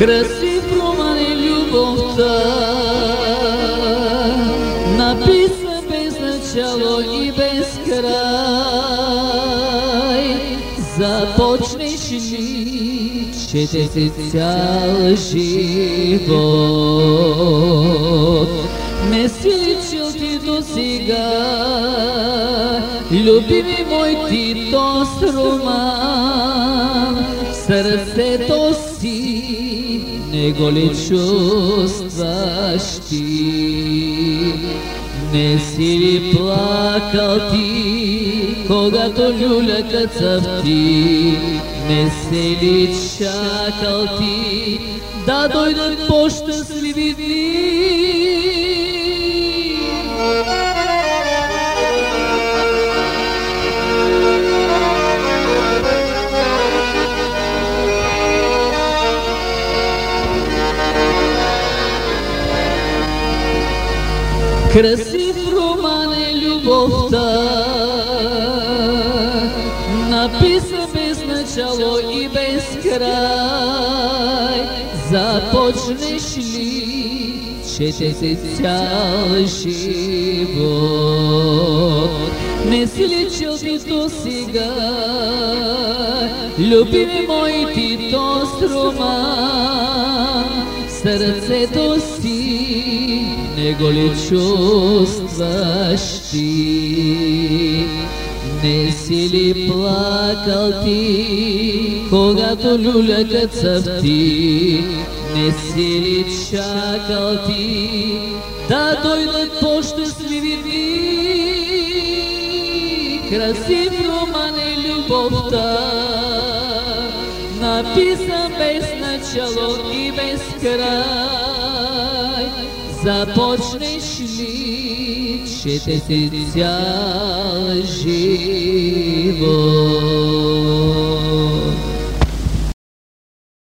Красив роман е любовта, написа без начало и без край. Започнеш ли, чете се цял живот. Не си личил ти до сега, любими мой ти тост роман. Сърцето си не го ли чувстваш ти? Не си ли плакал ти, когато люляка цъфти? Не се ли чакал ти, да дойдат по-щастливи дни? Красив роман е любовта, написа без начало и без край. Започнеш ли, чете се цял живот. Не си личил ти до сега, любими мои ти тост роман. Сърцето си не го ли чувстваш ти? Не си ли плакал ти, когато люляка цъфти? Не си ли чакал ти, да дойдат по-щастливи дни? Красив роман е любовта, написан без начало и без край. započneš li će te cijel život.